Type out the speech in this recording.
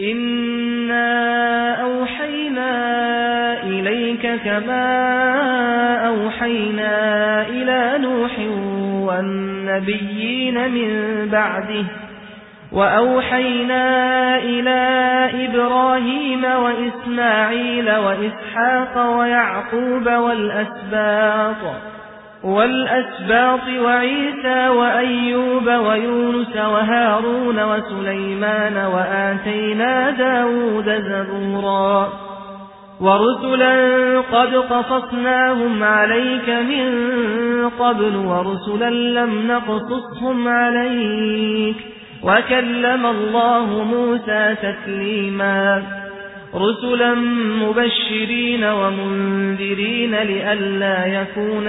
إنا أوحينا إليك كما أوحينا إلى نوح والنبيين من بعده وأوحينا إلى إبراهيم وإسماعيل وإسحاق ويعقوب والأسباط والأسباط وعيسى وأيوب ويونس وهارون وسليمان وآتينا داود زبورا. ورسلا قد قصصناهم عليك من قبل ورسلا لم نقصصهم عليك وكلم الله موسى تكليما. رسلا مبشرين ومنذرين لئلا يكون